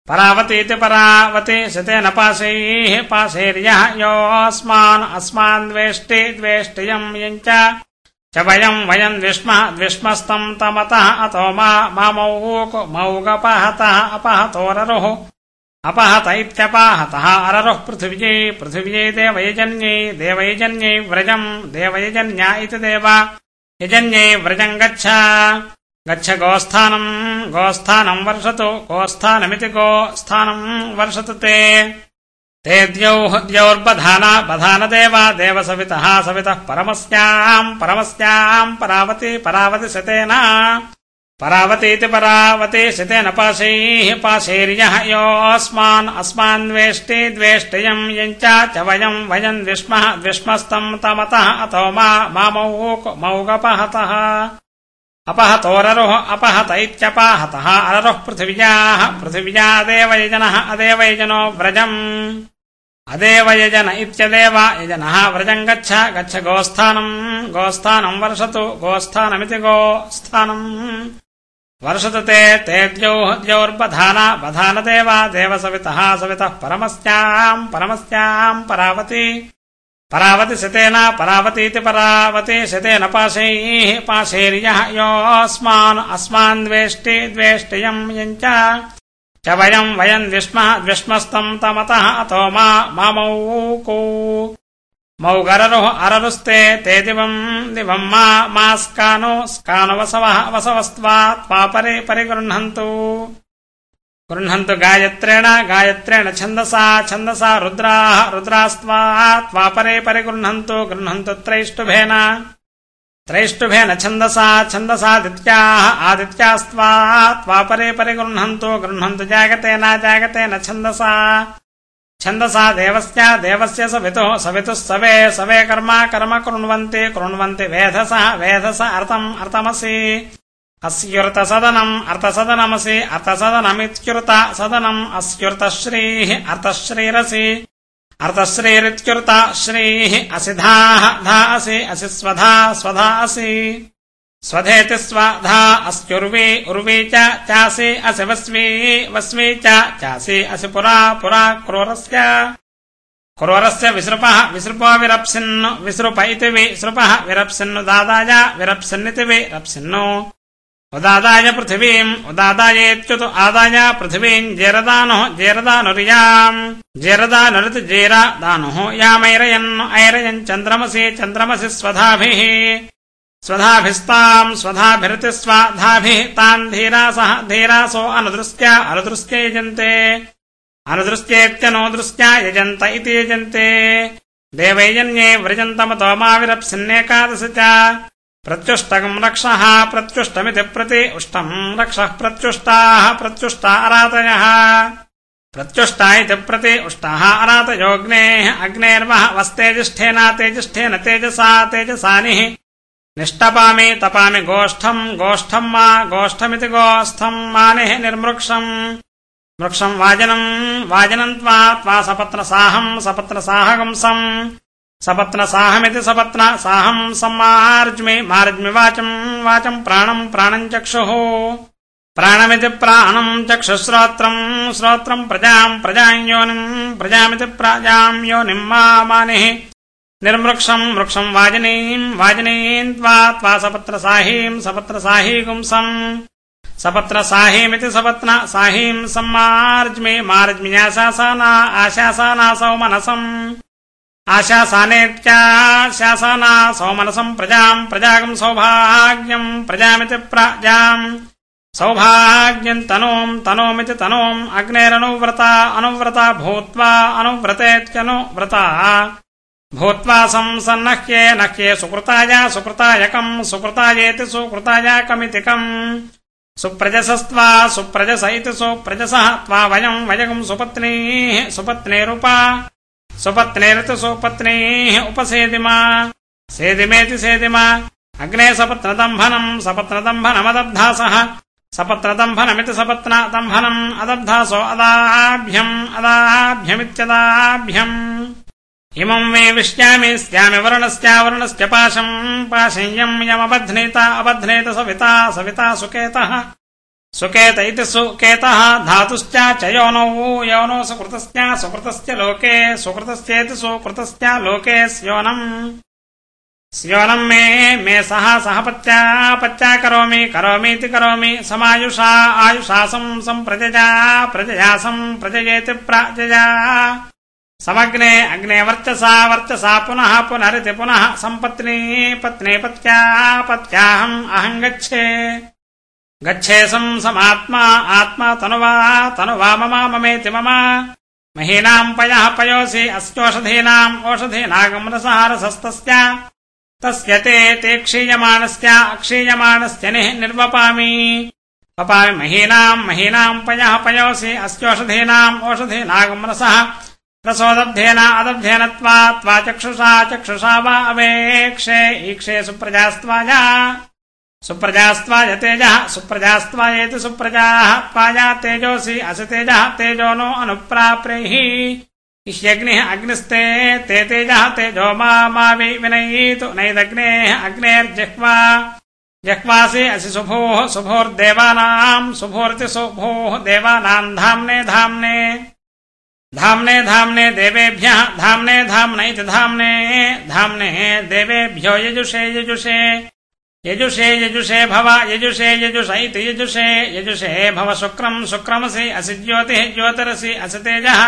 परावतीति परावति शतेन पाशैः पाशैर्यः योऽस्मान्, अस्मान् द्वेष्टि द्वेष्टियम् यञ्च। च वयम् वयम् द्विष्मः द्विष्मस्तम् तमतः अतो मामौगपहतः अपहतोररुः। अपहत इत्यपाहतः अररुः पृथिव्यै पृथिव्यै देवयजन्यै देवयजन्यै व्रजम् देवयजन्या इति देव। यजन्यै व्रजम् गच्छ। गच्छ गोस्थानम् गोस्थानम् वर्षतु गोस्थानमिति गोस्थानम् वर्षतु ते। ते द्यौः द्यौर्बधाना बधानदेव देवसवितः सवितः परमस्याम् परमस्याम् परावति परावति शतेन परावतीति पाशैः पाशैर्यः योऽस्मान् अस्मान् द्वेष्टि द्वेष्टियम् यञ्च च वयम् वयम् द्विष्मः द्विष्मस्तम् तमतः अतो मामौगपहतः अपहतोररुः अपहत इत्यपाहतः अररुः पृथिव्याः पृथिव्यादेवयजनः अदेवयजनो व्रजम्। अदेवयजन इत्यदेव यजनः व्रजम् गच्छ गच्छ गोस्थानम्। गोस्थानम् वर्षतु गोस्थानमिति गोस्थानम् वर्षतु ते ते द्यौः द्यौर्बधाना बधानदेव देवसवितः सवितः परमस्याम् परमस्याम् परावति। परावति शतेन परावतीति परावति शतेन पाशैः पाशैर्यः योऽस्मान् अस्मान् द्वेष्टि द्वेष्टियम् यञ्च। च वयम् वयम् द्विष्मः द्विष्मस्तम् तमतः अतो మౌగరరు అరరుస్తే తే దివం దివం మా మా స్కాను స్కానువసవ వసవస్త్వా త్వా పరి పరిగృహంతు గృహంతు గాయత్రేణ గాయత్రేణ ఛందసా ఛందసా రుద్రా రుద్రాస్త్వా త్వా పరిగృహంతు గృహంతు త్రైష్టుభేన త్రైష్టుభేన ఛందసా ఛందసాదిత్యా ఆదిత్యాస్త్వా త్వా పరే పరిగృహంతు గృహంతు జాగతేన జాగతేన ఛందసా ఛందసా దేవస్య దేవస్య సవితు సవితు సవే సవే కర్మ కర్మ కృణ్వంతి కృణ్వంతి వేధస వేధస అర్థం అర్థమసి. అస్యుర్త సదనం అర్థసదనమసి అర్థసదనమిత్యుర్త సదనం అస్యుర్తశ్రీ అర్థశ్రీరసి. అర్థశ్రీరిత్యుర్త శ్రీ అసి ధా ధా అసి స్వధా స్వధాసి. स्वधेति स्वधा अस्युर्वी उर्वी च चासि असि वस्वी वस्वी च चासि असि पुरा पुरा क्रूरस्य क्रूरस्य विसृपः विसृपो विरप्सिन् विसृप इति विसृपः विरप्सिन्नु दादाय विरप्सिन्निति विरप्सिन्नु उदादाय पृथिवीम् उदादायेत्युतु आदाय पृथिवीम् जेरदानुः जेरदानुर्याम् जेरदानुरिति जेरदानुः यामैरयन् ऐरयन् चन्द्रमसि चन्द्रमसि स्वधाभिः स्वधाभिस्ताम् स्वधाभिरिति स्वाधाभिः तान् धीरासः धीरासो अनुदृष्ट्य अनुदृष्ट्य यजन्ते। अनुदृष्ट्येत्यनोदृष्ट्या यजन्त इति यजन्ते। देवैजन्ये व्रजन्तमतो माविरप्सिन्नेकादश च। प्रत्युष्टकम् रक्षः, प्रत्युष्टमिति प्रति उष्टम् रक्षः प्रत्युष्टाः, प्रत्युष्टा अरातयः। प्रत्युष्टा इति प्रति उष्टाः अरातयोऽग्नेः अग्नेर्वः वस्तेजिष्ठेन, तेजिष्ठेन, तेजसा, तेजसानिः। నిష్టపామి తపామి గోష్ఠం గోష్ఠం మా గోష్ఠమితి గోష్ఠం మాని నిర్మృక్షం. మృక్షం వాజనం వాజనం త్వా సపత్న సాహం సపత్న సాహగంసం. సపత్న సాహమితి సపత్న సాహం సమ్మార్జ్మి మార్జ్మి వాచం వాచం ప్రాణం ప్రాణం చక్షు. ప్రాణమితి ప్రాణం చక్షుశ్రోత్రం శ్రోత్రం ప్రజాం ప్రజాయోనిం ప్రజామితి ప్రజాం యోనిం మా మానేహి निर्मृक्षम् वृक्षम् वाजनीम् वाजनीम् त्वा त्वा सपत्रसाहीम् सपत्रसाहीगुंसम्। सपत्रसाहीमिति सपत्न साहीम् सम्मार्ज्मि मार्ज्म्याशासाना आशासाना सौमनसम्। आशासानेत्याशासाना सौमनसम् प्रजाम् प्रजागम् सौभाग्यम् प्रजामिति प्राजाम्। सौभाग्यम् तनोम् तनोमिति तनोम् अग्नेरनुव्रता अनुव्रता भूत्वा अनुव्रतेत्यनुव्रता भूत्वा संसन्नह्ये नह्ये सुकृताय सुकृतायकम्, सुकृतायेति सुकृतायाकमितिकम्। सुप्रजसस्त्वा सुप्रजस इति सुप्रजसः, त्वा वयम् वयगम् सुपत्नीः, सुपत्नेरुपा। सुपत्नेरिति सुपत्नीः उपसेदिमा। सेदिमेति सेदिमा। अग्ने सपत्नदम्भनम्, सपत्नदम्भनमदब्धासः। सपत्नदम्भनमिति सपत्नदम्भनम्, अदब्धासो अदाभ्यम्, अदाभ्यमित्यदाभ्यम्। इमम् मे विश्यामि स्यामि वरुणस्यावरुणस्य पाशम् पाशय्यम् यमबध्नेत अबध्नेत सविता सविता सुकेतः। सुकेत इति सुकेतः धातुश्च योनौ योनो सुकृतस्य सुकृतस्य लोके सुकृतस्येति सुकृतस्य लोके स्योनम्। स्योनम् मे मे सह सह पत्या करोमि, करोमीति करोमि, समायुषा आयुषासम् सम्प्रजया प्रजया सम्प्रजयेति प्राजया। समग्ने अग्ने वर्चसा वर्चसा पुनः पुनरिति पुनः सम्पत्नी पत्नी पत्या पत्याहम् अहम् गच्छे। गच्छे सम् समात्मा आत्मा तनुवा तनुवा मम ममेति मम। महीनाम् पयः पयोसि अस्योषधीनाम् ओषधीनागमनसहारसस्तस्य तस्य ते ते क्षीयमाणस्य अक्षीयमाणस्य निर्वपामि। वपामि महीनाम् महीनाम् पयः पयोसि अस्योषधीनाम् ओषधीनागमनसः रसोदब्धेन अदब्धेन त्वा त्वा चक्षुषा चक्षुषा वा अवेक्षे ईक्षे सुप्रजास्त्वाजा सुप्रजास्त्वाय तेजः सुप्रजास्त्वायेति सुप्रजाः त्वाया तेजोऽसि असि तेजः तेजो नो अनुप्राप्रेः इष्यग्निः अग्निस्ते ते तेजः तेजो मा मा वि विनयीतु नैदग्नेः अग्नेर्जिह्वा। जह्वासि असि शुभोः शुभोर्देवानाम् शुभोरिति शुभोः देवानाम् धाम्ने धाम्ने धाम्ने धाम्ने देवेभ्यः धाम्ने धाम्न इति धाम्ने धाम्ने देवेभ्यो यजुषे यजुषे। यजुषे यजुषे भव यजुषे यजुष इति यजुषे। यजुषे भव शुक्रम् शुक्रमसि असि ज्योतिः ज्योतिरसि असि तेजः।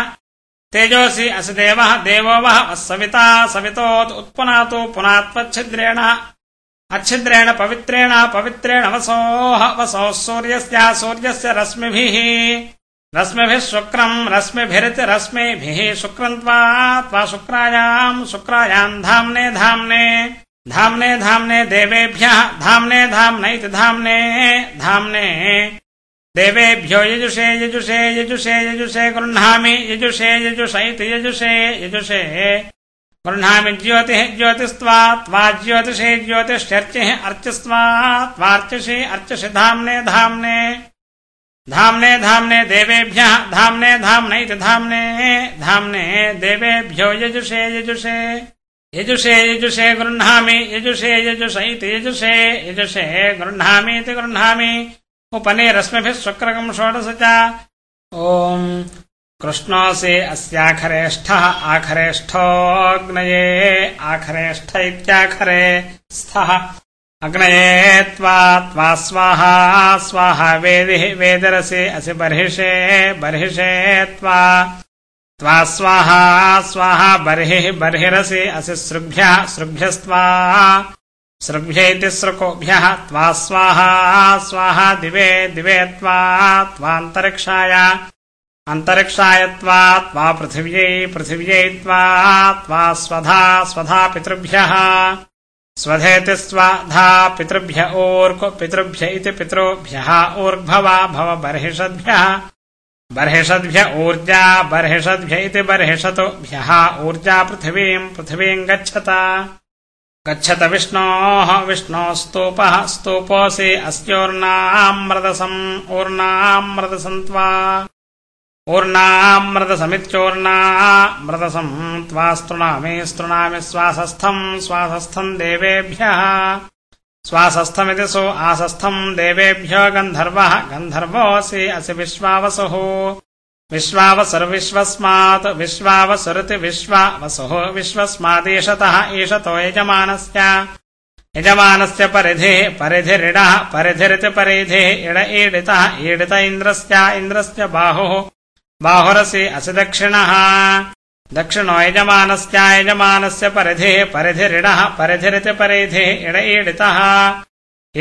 तेजोऽसि असि देवः देवो वः सविता सवितोत् उत्पुनातु पुनात्वच्छिद्रेण अच्छिद्रेण पवित्रेण पवित्रेण वसोः वसोः सूर्यस्य सूर्यस्य रश्मिभिः रश्मिभिः शुक्रम्, रश्मिभिरिति रश्मिभिः शुक्रम् त्वा त्वा शुक्रायाम् शुक्रायाम् धाम्ने धाम्ने। धाम्ने धाम्ने देवेभ्यः, धाम्ने, धाम्न धाम्ने धाम्ने। देवेभ्यो यजुषे यजुषे यजुषे यजुषे गृह्णामि, यजुषे, यजुष इति यजुषे यजुषे। गृह्णामि ज्योतिः, ज्योतिस्त्वा, त्वा ज्योतिषे ज्योतिष्यर्चिः अर्चिस्त्वा, त्वार्चिषि अर्चिषि धाम्ने धाम्ने। धाम्ने धाम्ने देवेभ्यः, धाम्ने, धाम्न इति धाम्ने धाम्ने देवेभ्यो यजुषे यजुषे। यजुषे यजुषे गृह्णामि, यजुषे, यजुष इति यजुषे यजुषे गृह्णामि इति गृह्णामि। उपने रश्मिभिः शुक्रकम् षोडश च। ॐ कृष्णोऽसि अस्याखरेष्ठः, आखरेष्ठोऽग्नये, आखरेष्ठ इत्याखरे स्थः। अग्नये त्वा त्वा स्वाहा स्वाहा वेदिः वेदरसि असि बर्हिषे बर्हिषे त्वा। त्वा स्वाहा स्वाहा बर्हिः बर्हिरसि असि सृग्भ्यः सृग्भ्यस्त्वा सृग्भ्य इति सृकोभ्यः त्वा स्वाहा स्वाहा दिवे दिवे त्वा त्वान्तरिक्षाय अन्तरिक्षाय त्वा त्वा पृथिव्यै पृथिव्यै त्वा त्वा स्वधा स्वधा पितृभ्यः स्वधेति स्वाधा पितृभ्य ऊर्क् पितृभ्य इति पितृभ्यः ऊर्ध्भवा भव बर्हिषद्भ्यः। बर्हिषद्भ्य ऊर्जा, बर्हिषद्भ्य इति बर्हिषतुभ्यः। ऊर्जा पृथिवीम् पृथिवीम् गच्छत। गच्छत विष्णोः, विष्णोस्तूपः, स्तूपोऽसि अस्योर्नामृतसम् ऊर्णामृतसम् त्वा ऊर्णामृतसमित्योर्णामृतसम् त्वा स्तृणामि स्तृणामि श्वासस्थम् श्वासस्थम् देवेभ्यः। श्वासस्थमिति सु आसस्थम् देवेभ्यो गन्धर्वः गन्धर्वोऽसि असि विश्वावसुः। विश्वावसुर्विश्वस्मात् विश्वावसुरिति विश्वावसुः विश्वस्मादेशतः एषतो यजमानस्य। यजमानस्य परिधिः परिधिरिडः परिधिरिति परिधिः इड ईडितः ईडित इन्द्रस्य इन्द्रस्य बाहुः बाहुरसि असि दक्षिणः दक्षिणो यजमानस्य यजमानस्य परिधिः परिधिरिडः परिधिरिति परिधिः इड ईडितः।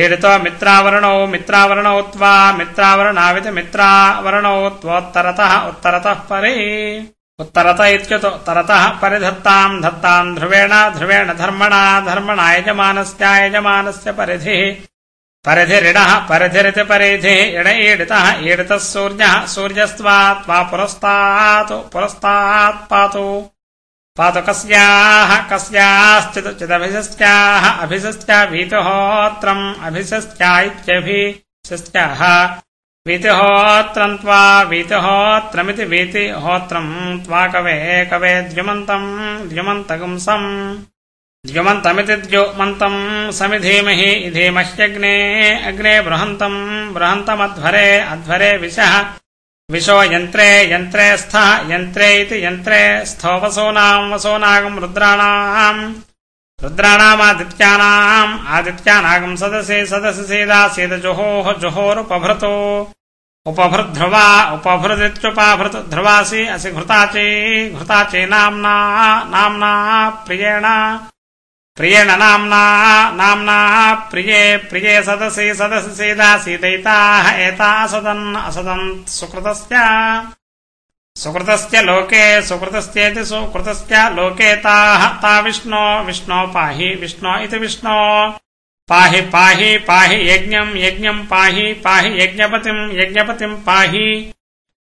ईडितो मित्रावरणौ मित्रावरणौ त्वा मित्रावरणाविति मित्रावरणौ त्वोत्तरतः उत्तरतः परि। उत्तरत इत्युत उत्तरतः परिधत्ताम् धत्ताम् ध्रुवेण ध्रुवेण धर्मणा धर्मणा यजमानस्य यजमानस्य परिधिः परिधिरिडः परिधिरिति परिधिः इड ईडितः ईडितः सूर्यः सूर्यस्त्वा त्वा पुरस्तात् पुरस्तात् पातु पातु कस्याः कस्याश्चित् चिदभिषस्याः अभिषश्च वीतिहोत्रम् अभिषश्च इत्यभिषश्चाः वीतिहोत्रम् त्वा वीतिहोत्रमिति वीतिहोत्रम् त्वा कवे कवे द्युमन्तम् द्युमन्तगुंसम् द्युमन्तमिति द्युमन्तम् समिधीमहि धीमह्यग्ने अग्ने बृहन्तम् बृहन्तमध्वरे, अध्वरे विशः विशो यन्त्रे यन्त्रे स्थः, यन्त्रे इति यन्त्रे स्थो वसूनाम् वसूनागम् रुद्राणाम्। रुद्राणामादित्यानाम् आदित्यानागम् सदसि सदसि सीदासीदजुहोः जुहोरुपभृतो। उपभृद्ध्रुवा उपभृदित्युपाभृत् ध्रुवासि असि घृताची घृताची नाम्ना नाम्ना प्रियेण। ప్రియణ నామ్నా నామ్నా ప్రియే ప్రియే సదసి సదసి సీదా సీతైతాహ అసదన్ సుకృతస్య. సుకృతస్య లోకే సుకృతస్యేతి సుకృతస్య లోకే తాహ తా విష్ణో విష్ణో పాహి విష్ణో ఇది విష్ణో. పాహి పాహి పాహి యజ్ఞం యజ్ఞం పాహి పాహి యజ్ఞపతిం యజ్ఞపతిం పాహి.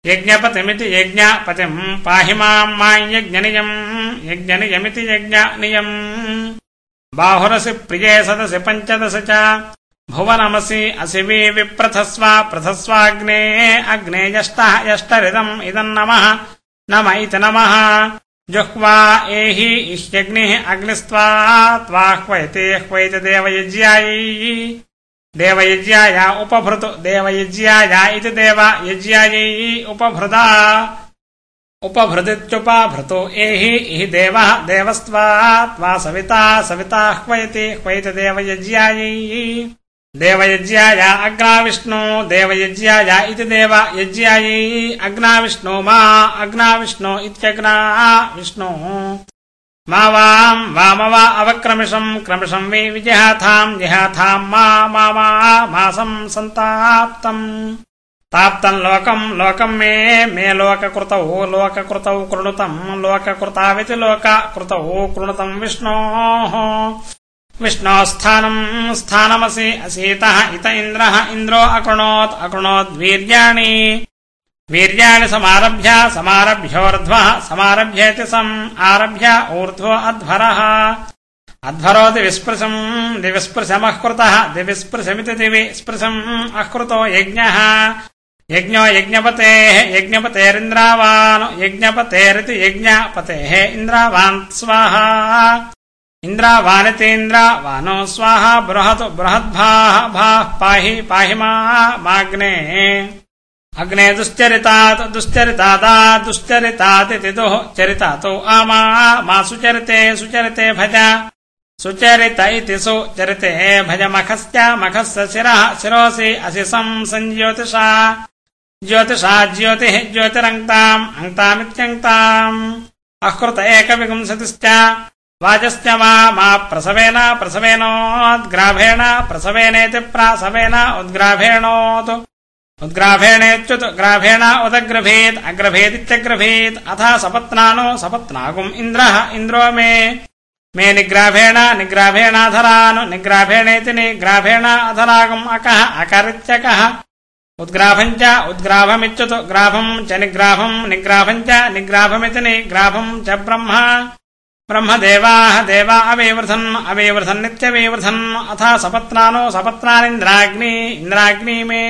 యజ్ఞపతిమితి యజ్ఞపతిం పాహి మాం మాం యజ్ఞనియం యజ్ఞనియమితి యజ్ఞనియం. बाहुरसि प्रिये सदसि पञ्चदश च। भुवनमसि असि वि विप्रथस्व प्रथस्वाग्ने अग्ने यष्टः यष्टरिदम् इदम् नमः। नम इति नमः। जुह्वा एहि इह्यग्निः अग्निस्त्वा त्वाह्वयति ह्वैति देवयज्यायै देवयज्याय उपभृतु देवयज्याय इति देवयज्यायै उपभृदा उपभृदित्युपाभृतो एहि इहि देवः देवस्त्वा त्वा सविता सविता ह्वयति ह्वैति देवयज्यायै देवयज्याय अग्नाविष्णो देवयज्याय इति देवयज्यायै अग्नाविष्णो मा अग्नाविष्णो इत्यग्ना विष्णो। मा वाम् वाम वा अवक्रमिषम् क्रमिषम् वि विजहाथाम् जिहाथाम् मा मा मासम् सन्ताप्तम् తాప్తం లోకం లోకం మే మే లోకృతౌ లోకృతౌ కృణుతం లోకృతావితి లోకృతౌ కృణుతం విష్ణో. విష్ణో స్థానం స్థానమసి అసీత ఇత ఇంద్ర ఇంద్రో అకృణోత్ అకృణోద్ వీర్యాణి. వీర్యాణి సమారభ్య సమారభ్యోర్ధ్వ సమారభ్యేతి సమ్ ఆరభ్య ఊర్ధ్వో అధ్వర. అధ్వరోతి విస్పృశం దివిస్పృశమకృత దివిస్పృశమితి దివి స్పృశం అహృతో యజ్ఞ. यज्ञः यज्ञो यज्ञपतेः यज्ञपतेरिन्द्रावान् यज्ञपतेरिति यज्ञपतेः इन्द्रावान् स्वाहा। इन्द्रावानितीन्द्रावानो स्वाहा बृहत् बृहद्भाः भाः पाहि पाहि माग्ने। अग्ने दुश्चरितात् दुश्चरितादा दुश्चरितादिति दुः चरितातो आमा मा सुचरिते सुचरिते भज। सुचरित इति सुचरिते भज मखस्य मखस्य शिरः शिरोऽसि असि सम् सञ्ज्योतिषा ज्योतिषा ज्योतिः ज्योतिरङ्क्ताम् अङ्क्तामित्यङ्क्ताम् अकृत एकविगुंसतिश्च वाजश्च वा मा प्रसवेन प्रसवेनोद्ग्राभेण प्रसवेनेति प्रासवेन उद्ग्राभेणोत् उद्ग्राभेणेत्युत् ग्राभेण उदग्रभेत् अग्रभेदित्यग्रभेत् अथ सपत्नानो सपत्नागुम् इन्द्रः इन्द्रो मे मे निग्राभेण निग्राभेणाधरानु निग्राभेणेति निग्राभेण अधरागुम् अकः अकरित्यकः ఉద్గ్రాఫం చ ఉద్గ్రాఫమిత్యుత్ గ్రాఫం చ నిగ్రాఫం నిగ్రాఫం చ నిగ్రాఫమితి నిగ్రాఫం చ బ్రహ్మ బ్రహ్మదేవా దేవా అవేవృధన్ అవేవృధన్ నిత్యవేవృధన్ అథ సపత్నానో సపత్నానింద్రాగ్ని ఇంద్రాగ్ని మే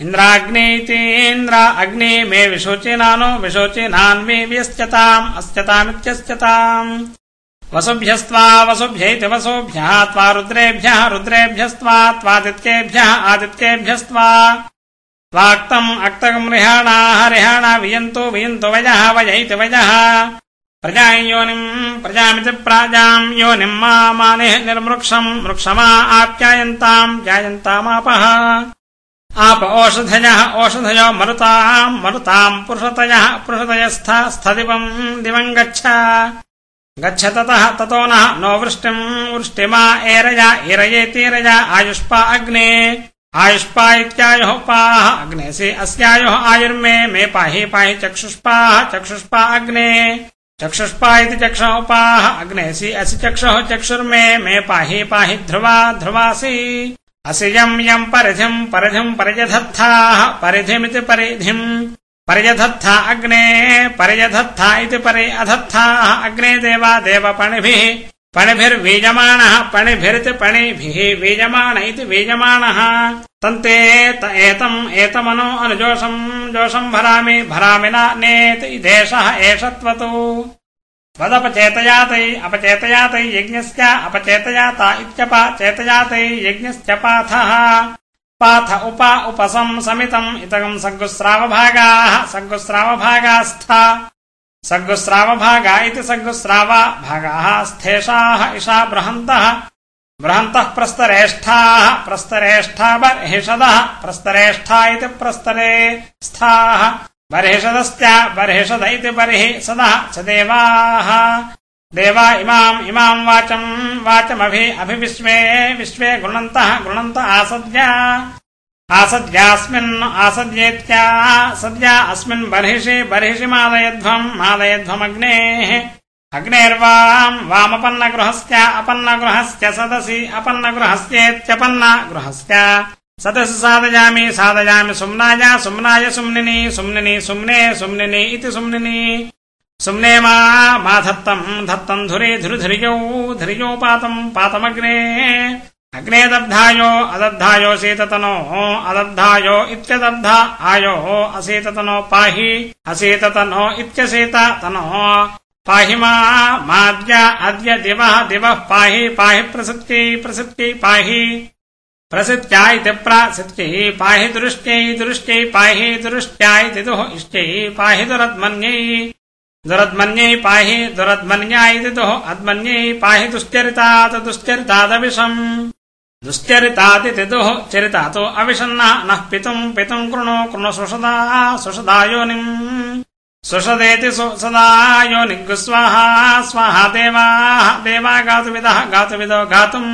ఇంద్రాగ్నేతేంద్ర అగ్ని మే విశోచినాను విశోచినాన్వి వ్యస్యతాం అస్యతామిత్యస్యతాం वसुभ्यस्त्वा वसुभ्यैति वसुभ्यः त्वा रुद्रेभ्यः रुद्रेभ्यस्त्वा त्वादित्येभ्यः आदित्येभ्यस्त्वा त्वाक्तम् अक्तकम् रिहाणाः रिहाणा वियन्तु वियन्तु वयः वयैति वयः। प्रजाम् योनिम् प्रजामिति प्राजाम् योनिम् मा मानिः निर्मृक्षम् मृक्षमा आप्यायन्ताम् जायन्तामापः आप ओषधयः ओषधयो मरुताम् मरुताम् पुरुषतयः पुरुषतयस्थ स्थदिवम् दिवम् गच्छ गच्छ ततः नः नो वृष्टिम्, वृष्टिमा एरया एरयेतीरया आयुष्पा अग्ने। आयुष्पा इत्यायुः पाः अग्नेसि अस्यायुः आयुर्मे, मे पाहि पाहि चक्षुष्पाः, चक्षुष्पा अग्ने। चक्षुष्पा इति चक्षुपाः अग्नेसि असि चक्षुः चक्षुर्मे, मे पाहि पाहि ध्रुवा ध्रुवासि असि यम् यम् परिधिम् परिधिम् पर्यधत्थाः परिधिमिति परिधिम्। पर्यधत्था अग्ने पर्यधत्था इति परि अधत्थाः अग्ने देवा देवपणिभिः पणिभिर्वीजमाणः पणिभिरिति पणिभिः बीजमाण इति बीजमाणः तन्ते त एतम् एतमनो अनुजोषम् जोषम् भरामि भरामि नेति देशः एष त्वतु त्वदपचेतयातै अपचेतयातै यज्ञस्य अपचेतयाता इत्यपचेतयातै यज्ञश्च पाथः पाथ उप उपसम् समितम् इतगम् सग्गुस्रावभागाः सग्गुस्रावभागास्था सग्गुस्रावभागा इति सग्गुस्राव भागाः स्थेषाः इषा बृहन्तः बृहन्तः प्रस्तरेष्ठाः प्रस्तरेष्ठा बर्हिषदः प्रस्तरेष्ठा इति प्रस्तरे स्थाः बर्हिषदश्च बर्हिषद इति बर्हिषदः च देवाः देवा इमाम् इमाम् वाचम् वाचमभि अभिविश्वे विश्वे गृणन्तः गृणन्त आसद्या। आसद्यास्मिन् आसद्येत्या सद्या अस्मिन् बर्हिषि बर्हिषि मादयध्वम् मादयध्वमग्नेः अग्नेर्वाम् वामपन्नगृहस्य अपन्नगृहस्य सदसि अपन्नगृहस्येत्यपन्नगृहस्य सदसि साधयामि साधयामि सुम्नाय सुम्नाय सुम्निनि सुम्निनि सुम्ने, सुम्निनि इति सुम्निनि। सुम्ने मा धत्तम् धत्तम् धुरे धुरिधुर्यौ धुर्यौ पातम् पातमग्ने। अग्ने दब्धायो अदब्धायो शीततनो अदब्धायो इत्यदब्धा आयो अशीततनो पाहि अशीततनो इत्यशीततनो पाहि मा माद्य अद्य दिवः दिवः पाहि पाहि प्रसृत्यै प्रसृत्यै पाहि। प्रसित्या इति प्रासित्यै पाहि दुरुष्ट्यै दुरुष्ट्यै पाहि दुरुष्ट्या इति दुः इष्ट्यै पाहि दुरद्मन्यै दुरद्मन्यै पाहि दुरद्मन्या इति दुः अद्मन्यै पाहि दुश्चरितात् दुश्चरितादविषम् दुश्चरितादिति दुः चरितातो अविशन्नः नः पितुम् पितुम् कृणु कृणु सुषदा सुषदा योनिम्। सुषदेति सुसदा योनिग् स्वाहा स्वाहा देवाः देवा गातुविदः गातुविदो गातुम्।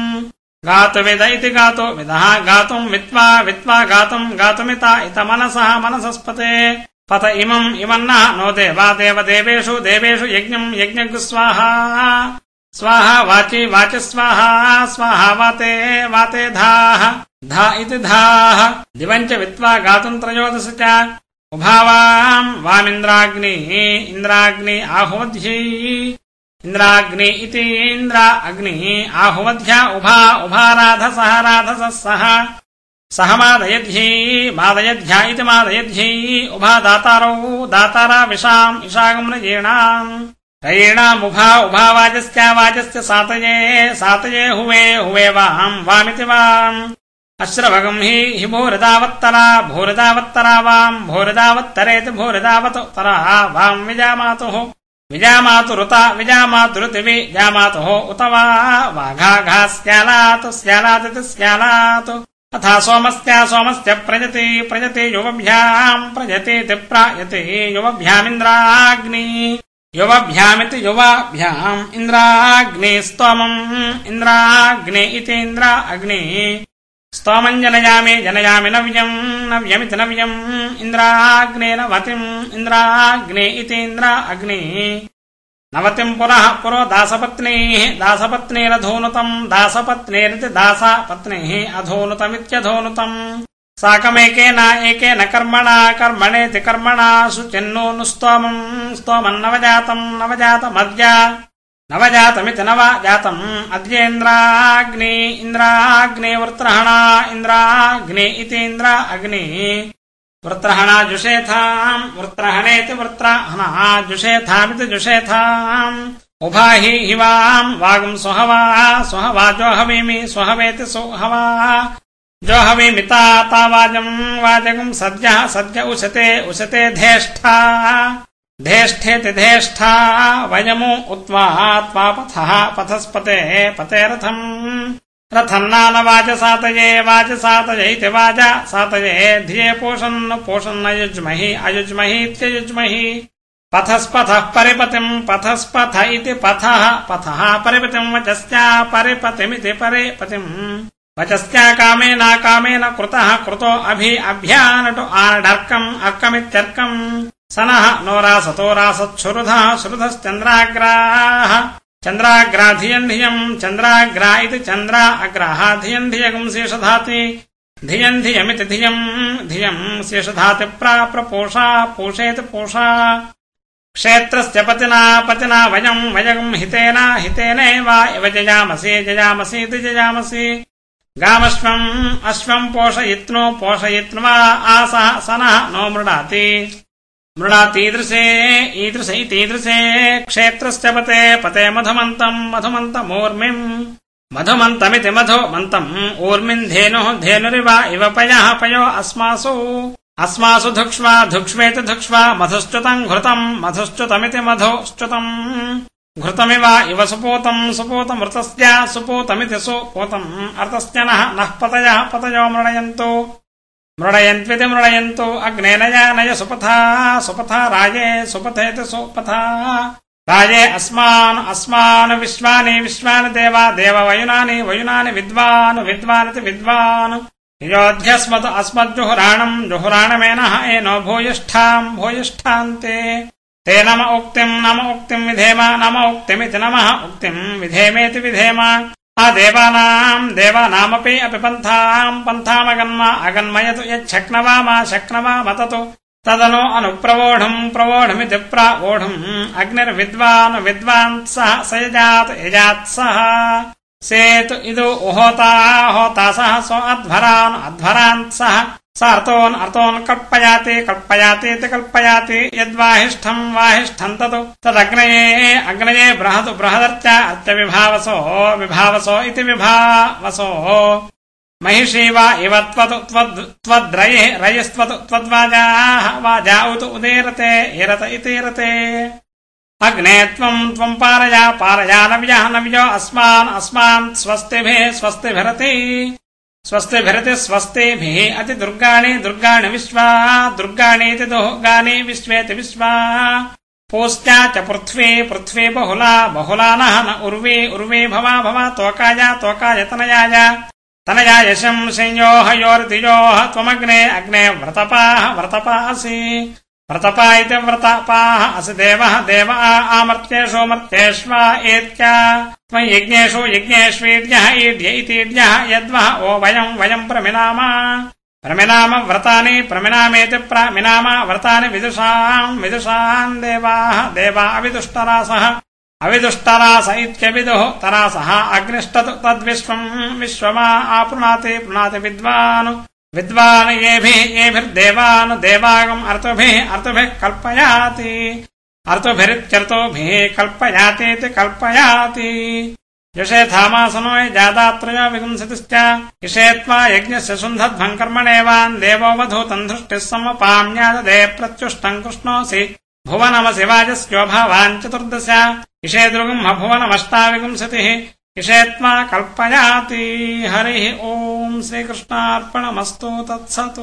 गातुविद इति गातो विदः गातुम् वित्त्वा वित्त्वा गातुम् गातुमिता इत मनसः मनसस्पते पत इमम् इमन्नः नो देवा देवदेवेषु देवेषु यज्ञम् यज्ञग् स्वाहा। स्वाहा वाचि वाचि स्वाहा स्वाहा वाते वाते धाः। धा इति धाः। दिवम् च वित्त्वा गातुम् त्रयोदश च। उभावाम् वामिन्द्राग्नि इन्द्राग्नि आहुवध्यै। इन्द्राग्नि इति इन्द्र अग्निः आहुवध्या उभा उभाराधसः राधसः सः सह मादयध्यै, मादयध्या इति मादयध्यै उभा दातारौ दातारा विशाम् इषागम्रयीणाम् रयीणामुभा उभा वाजस्य वाजस्य सातये सातये हुवे हुवे वाम् वामिति वाम्। अश्रभगम् हि हि भूरिदावत्तरा भूरिदावत्तरा वाम्, भूरिदावत्तरेति भूरिदावतोत्तरा वाम् विजामातुः। विजामातुरुत विजामातुरुति विजामातुः उत वा। वाघाघा स्यालातु स्यालातिति स्यालातु। तथा सोमस्य सोमस्य प्रजति प्रजति युवभ्याम् प्रजतीति प्रायते युवभ्यामिन्द्राग्नि युवभ्यामिति युवाभ्याम् इन्द्राग्नि स्तोमम् इन्द्राग्नि इति इन्द्र अग्नि स्तोमम् जनयामि जनयामि नव्यम् नव्यमिति नव्यम् इन्द्राग्ने नवतिम् इन्द्राग्नि इति इन्द्र अग्नि नवतिम् पुनः पुरो दासपत्नीः, दासपत्नीरधोनुतम्, दासपत्नीरिति दासपत्नीः अधोनुतमित्यधोनुतम्। साकमेकेन एकेन कर्मणा, कर्मणेति कर्मणा नु स्तोमम् स्तोमम् नवजातम् नवजातमद्य नवजातमिति नव जातम् अद्येन्द्राग्नि इन्द्राग्ने वृत्रहणा इन्द्राग्नि। इतीन्द्र अग्नि वृत्रहणा जुषेथाम् वृत्रहणेति वृत्रहणा जुषेथामिति जुषेथाम्। उभाहि हिवाम् वागम् सुहवा सुहवा जोहवीमि सुहवेति सुहवा। जोहवीमिता तावाजम् वाजगम् सद्यः सद्य उशते उशते धेष्ठा। धेष्ठेति धेष्ठा वयमु उत्वा पथः पथस्पते पते रथम् रथम् नान वाचसातये वाचसातयैति वाच, सातये धिये पोषन् पोषन्नयुज्महि अयुज्महीत्ययुज्महि पथस्पथः परिपतिम्, पथस्पथ इति पथः पथः परिपतिम् वचस्या परिपतिमिति परिपतिम्। वचस्या कामेनाकामेन कृतः, कृतो अभि अभ्यानटु आर्ढर्कम् अर्कमित्यर्कम् सनः नो रासतो रासच्छुरुधः श्रुधश्चन्द्राग्राः चन्द्राग्राधियम् धियम् चन्द्राग्रा इति चन्द्रा अग्राः धियगम् शेषधाति। धियम् धियमिति धियम् धियम् शेषधाति प्राप्रपोषा पोषेति पोषा। क्षेत्रस्य पतिना पतिना वयम् वयगम् हितेन हितेनैव इव जयामसि जयामसीति जयामसि। गामश्वम् अश्वम् पोषयित्नो पोषयित्वा आसः सनः नो मृडाति మృణాతీదృశే ఈదృశైతీదృశే క్షేత్రశ్చ పతే పతే మధుమంతం మధుమంతమూర్మిం. మధుమంతమితి మధుమంతం ఊర్మిన్ ధేను ధేనురివ ఇవ పయ పయో అస్మాసు. అస్మాసు ధుక్ష్వా ధుక్ష్వేతి ధుక్ష్వా మధుశ్చుతం ఘృతం మధుశ్చుతమితి మధుశ్చుతం ఘృతమివ ఇవ సుపూతం సుపూతమృతస్య సుపూతమితి సుపూతం అర్థస్య నః పతయ పతయో మృణయంతో. మృడయన్వితి మృడయంతు అగ్నేనయానయ సుపథ సుపథ రాజే సుపథేతి సుపథ. రాజే అస్మాన్ అస్మాన్ విశ్వాని విశ్వాని దేవా దేవ వయునాని వయునాని విద్వాన్ విద్వానితి విద్వాన్. నియోధ్యస్మత్ అస్మజ్జుహురాణం జుహురాణమేన ఏ నో భూయిష్ఠాం భూయిష్ఠాంతే. తే నమ ఉక్తిం నమ ఉక్తిం విధేమ నమ ఉక్తిమితి నమ ఉక్తిం విధేమేతి విధేమ. ఆ దేవానాం దేవానామపి అపి పంథాం పంథామగన్మ అగన్మయతు యక్నవామా శక్నవా మతతు తదను అను ప్రవోఢం ప్రవోఢమితి ప్రావోఢం అగ్నిర్విద్వాను విద్వాన్ సహ సయజాత్ యజాత్ సహ. సేతు ఇదు హోతా హోతా సహ సో అధ్వరాను అధ్వరాన్ సహ. सः अर्थोन् अर्थोन् कल्पयाति कल्पयातीति कल्पयाति यद्वाहिष्ठम् वाहिष्ठम् ततु। तदग्नये, अग्नये बृहतु बृहदर्चा अत्यविभावसो विभावसो इति विभावसो। महिषी वा इव त्वतु त्वद्रये, रयस्त्वतु, त्वद्वाजाः वाजा उत उदेरते एरत इतीरते। अग्ने त्वम् त्वम् पारया पारया नव्यः, नव्यो अस्मान् अस्मान् स्वस्तिभिः, स्वस्तिभिरति। स्वस्तिभिरति स्वस्तिभिः अति दुर्गाणि दुर्गाणि विश्वा दुर्गाणीति दुर्गानि विश्वेति विश्वा पूस्त्या च पृथ्वी पृथ्वी बहुला बहुला नः उर्वे उर्वे भवा भवा, तोकाय तोकाय तनयाय। तनयाय शं संयोहयोर्तियोः त्वमग्ने अग्ने व्रतपाः व्रतपासि। व्रतपा इति व्रतपाः असि देवः देव आमर्त्येषु मर्त्येष्वा एत्या। त्वम् यज्ञेषु यज्ञेष्वीड्यः ईड्य इतीड्यः यद्वः ओ वयम् वयम् प्रमिनाम। प्रमिनाम व्रतानि प्रमिनामेति प्रमिनाम व्रतानि विदुषाम् विदुषाम् देवाः देवा अविदुष्टरासः। अविदुष्टरास इत्यविदुः तरासः अग्निष्टतु तद्विश्वम् विश्वमा आपृणाति पृणाति विद्वान् विद्वान् येभिः येभिर्देवान् देवागम् अर्तुभिः अर्तुभिः कल्पयाति। अर्तुभिरित्यर्तोभिः कल्पयातीति कल्पयाति यशेथामासनो जादात्रयो विगुंसतिश्च इषे त्वा यज्ञस्य सुन्धध्वम् कर्मणेवान् देवो वधूतम् धृष्टिः समपाम्याददे प्रत्युष्टम् कृष्णोऽसि। भुवनमसि वाजस्योभावान् चतुर्दश। इषे दृगम् भुवनमष्टाविगुंसतिः इषे त्वा कल्पयाति हरिः ओम् श्रीकृष्णार्पणमस्तु तत्सतु